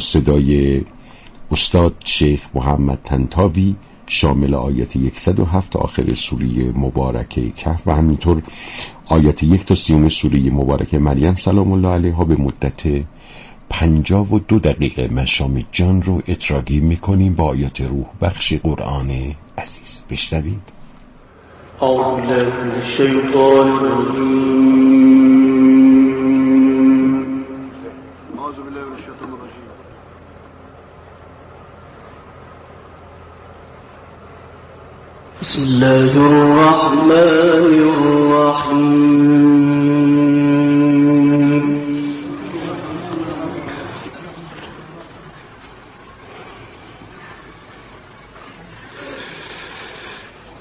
صدای استاد شیخ محمد طنطاوی شامل آیات 107 آخر سوره مبارکه کهف و همینطور آیات یک تا سیوم سوره مبارکه مریم سلام الله علیها به مدت پنجاه و دو دقیقه مشام جان رو عطرآگین می‌کنیم با آیات روح بخش قرآن عزیز. بشنوید. بسم الله الرحمن الرحيم.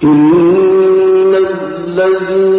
إن الذين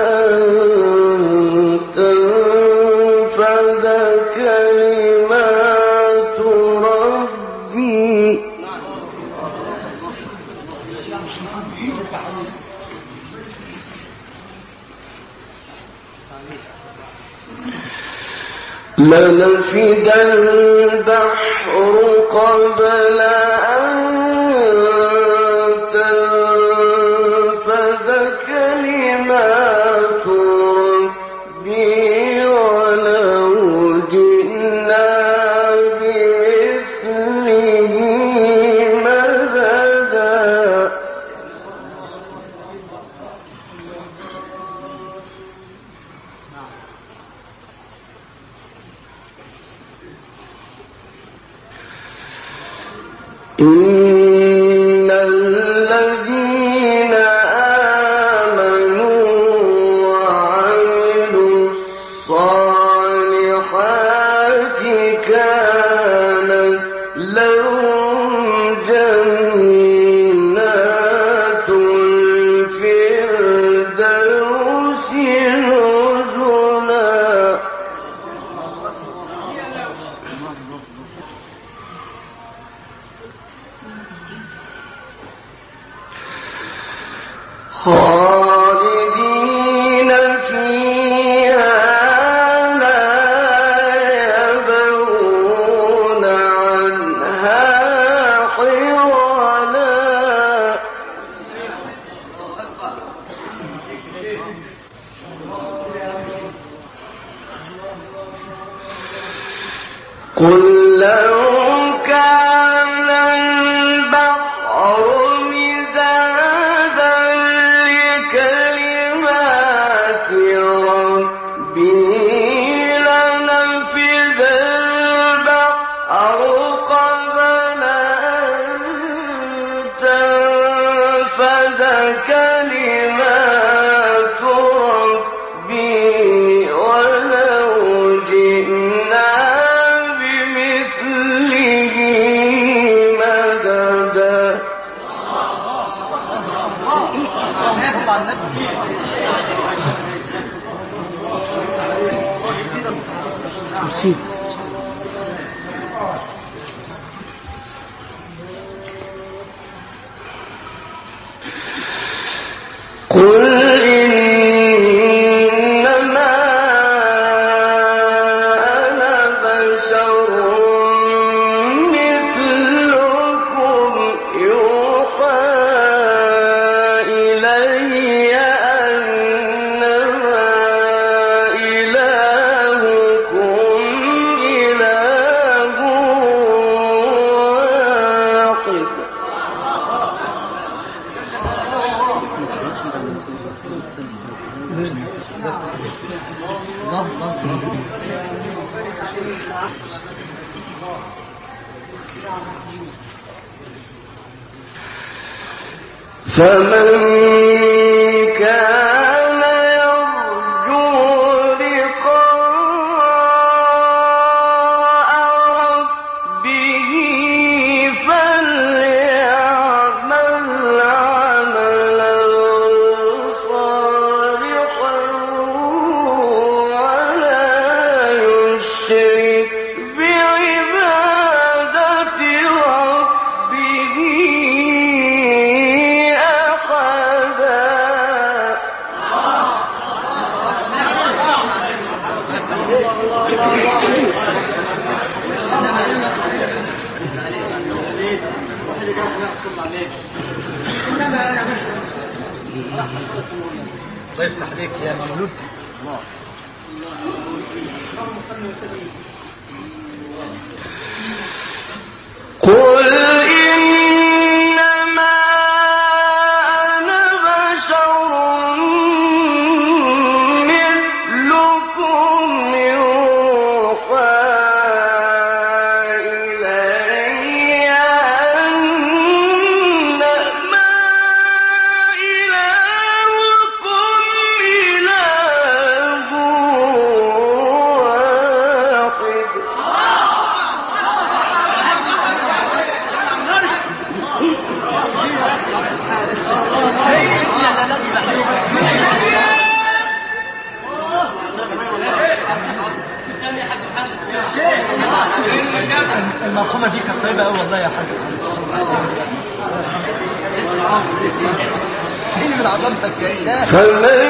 لنفد البحر قبل يوحى قل فمن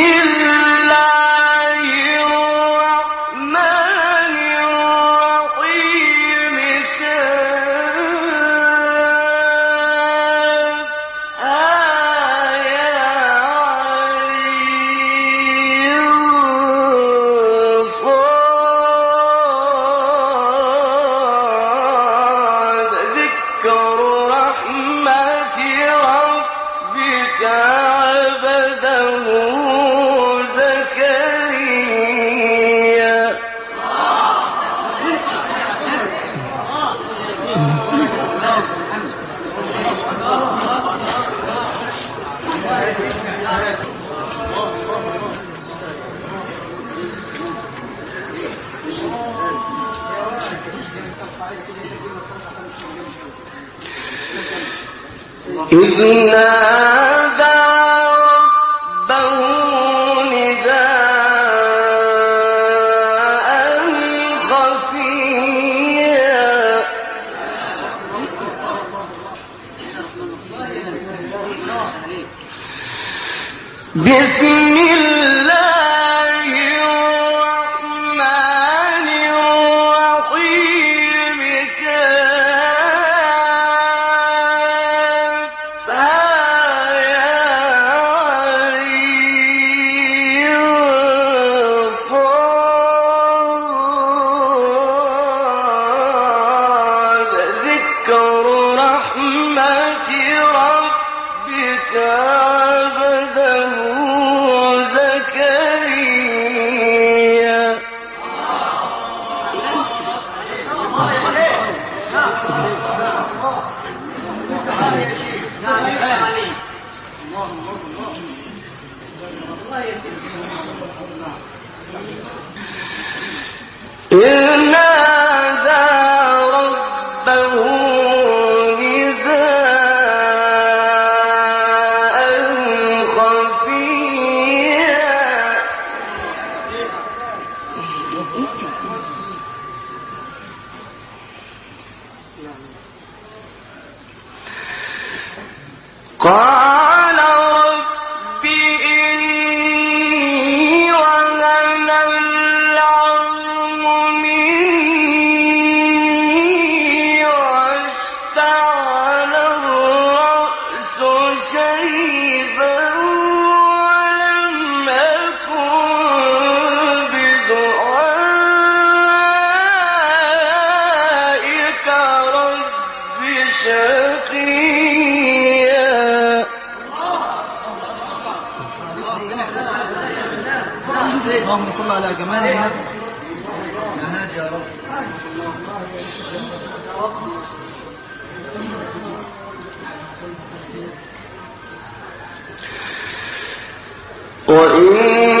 وإني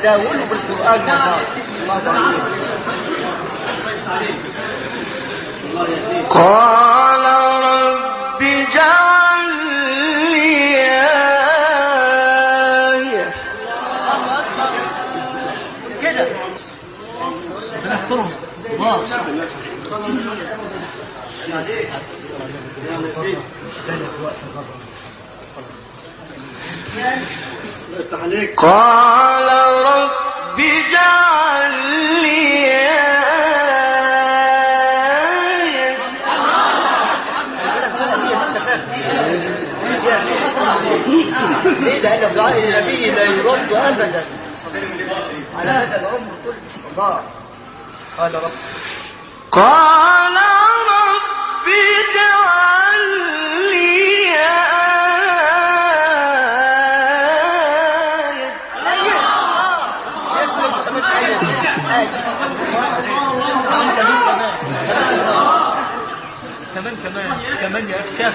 تداوله بالقرآن والله قال رب. قال رب اجعل لي آية كمان كمان. كمان يا شاف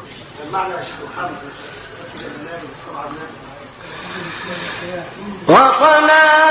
وقناه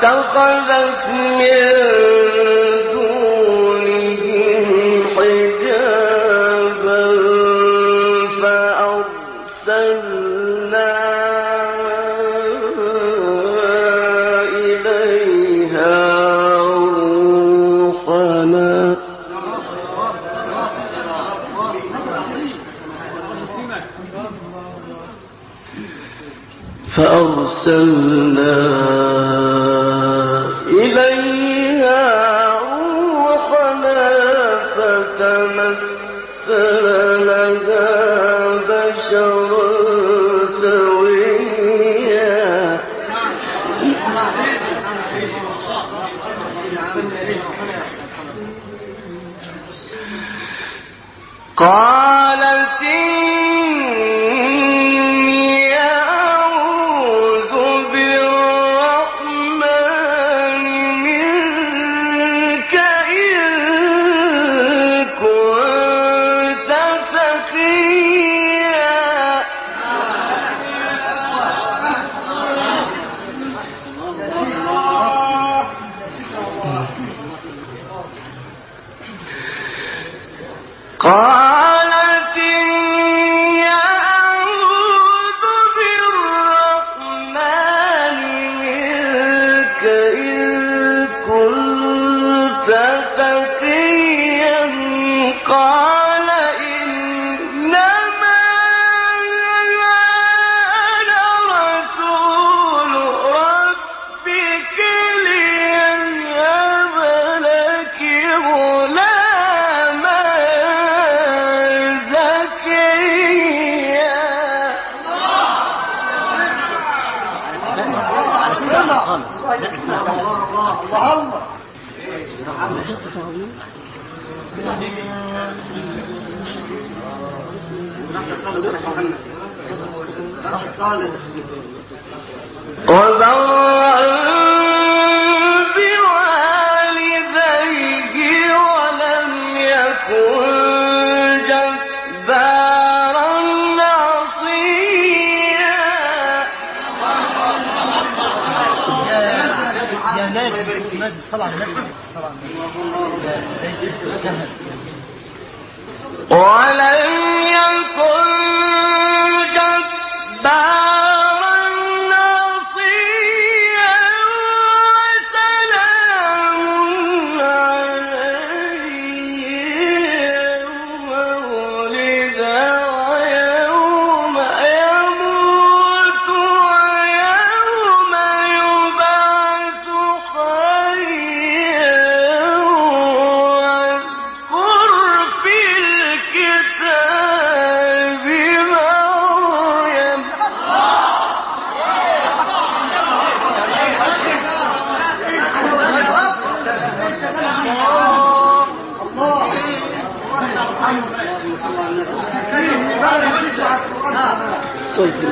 فاتخذت من دونهم حجابا فأرسلنا إليها روحنا. فأرسلنا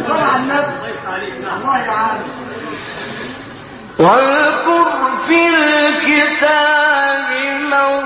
فعلا واذكر في الكتاب موسى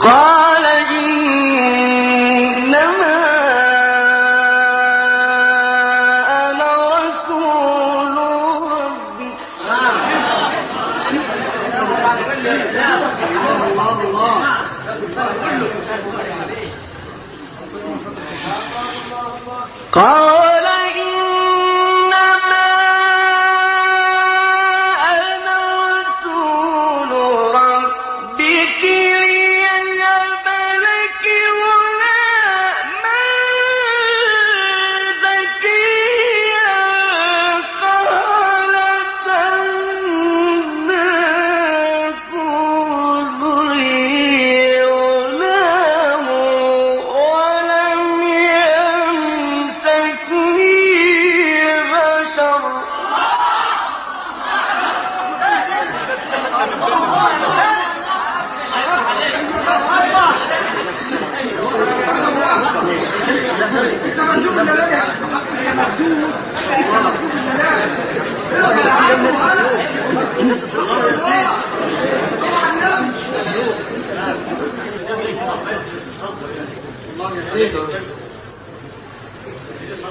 قال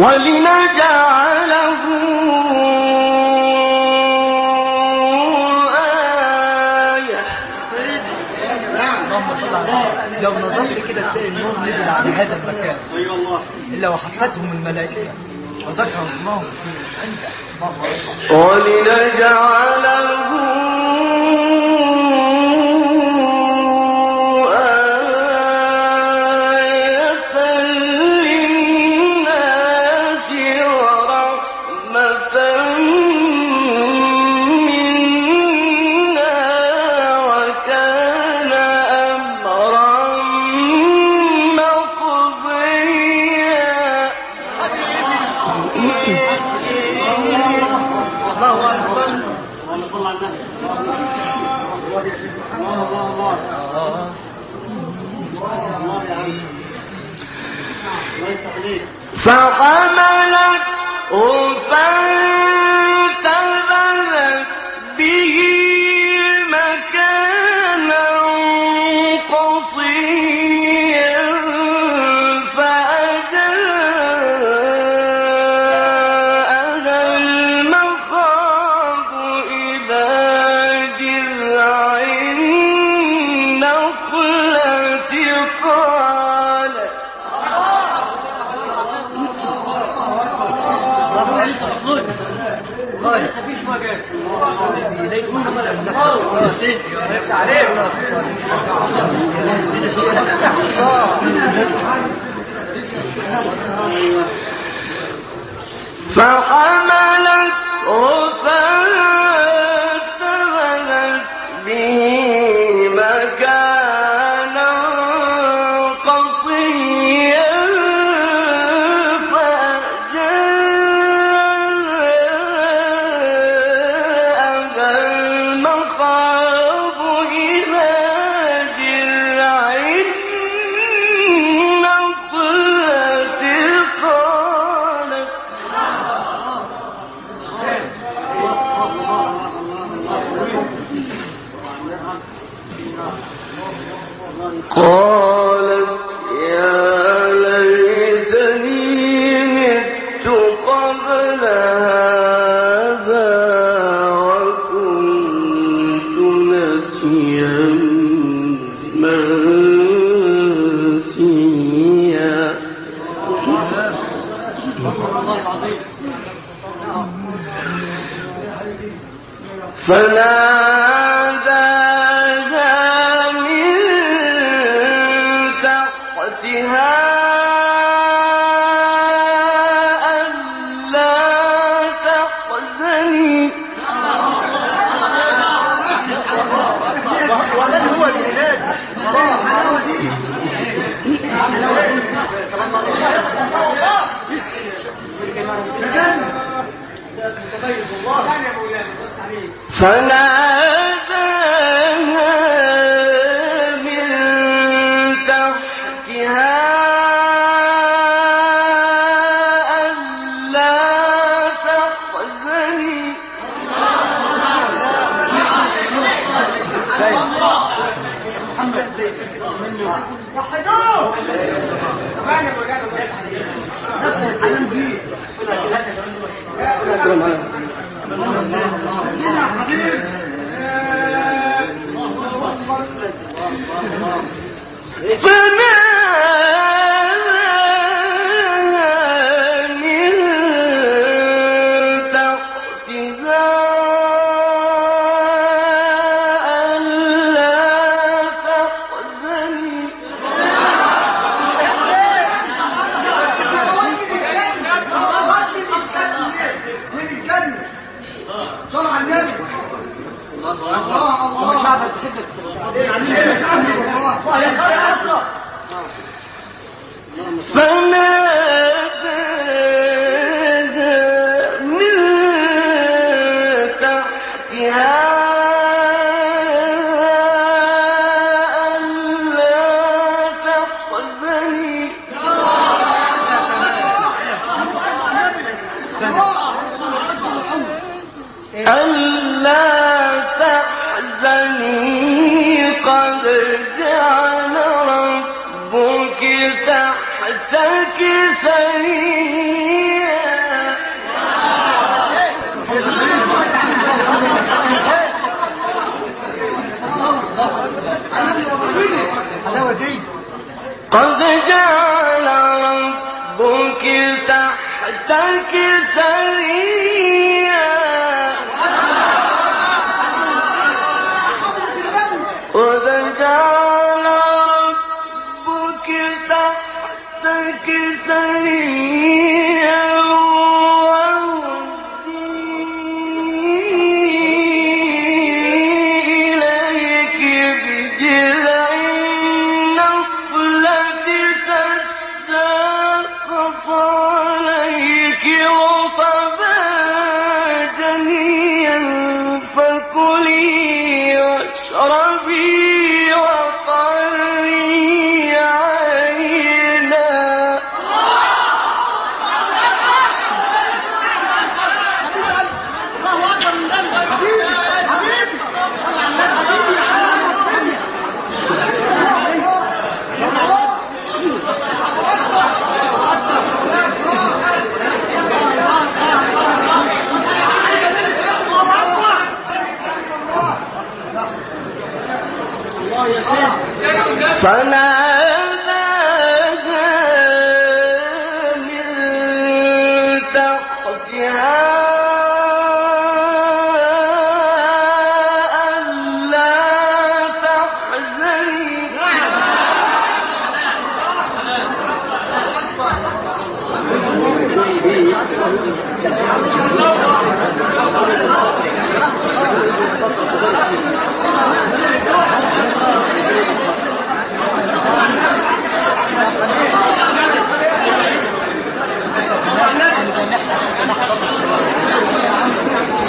ولنجعله آية. لو نظرت كده تلاقي النور نزل على هذا المكان. إلا وحفتهم الملائكة وذكر الله فيه عندك ولنجعله 老汉们。فقد Oh.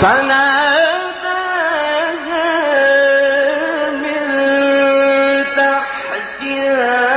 فناداها من تحتها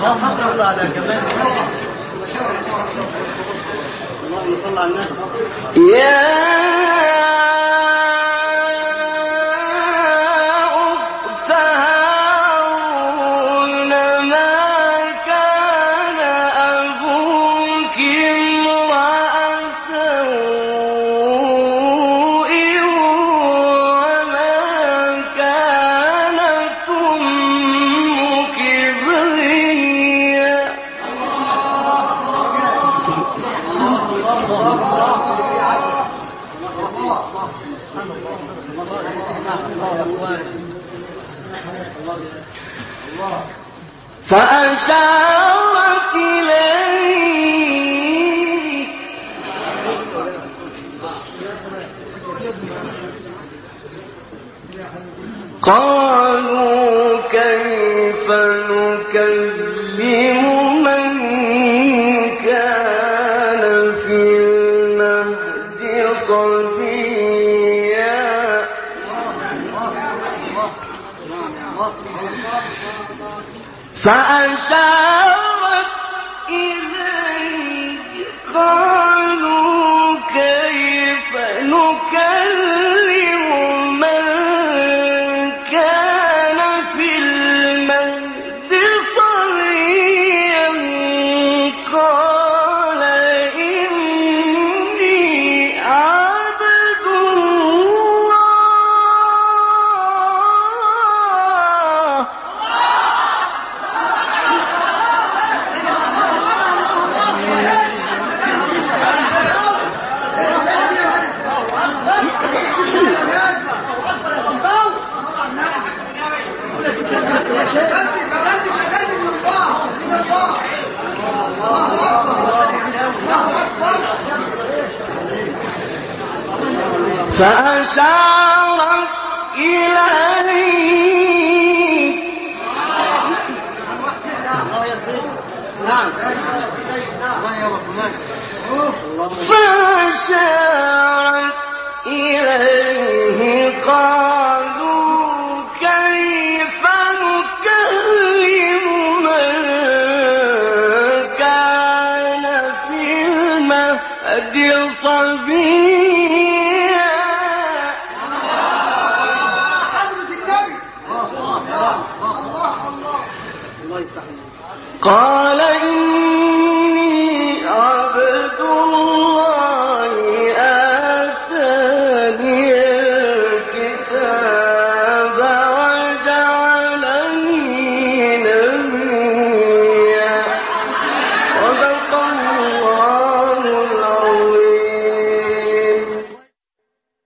صل على كمان اللهم صل على النبي يا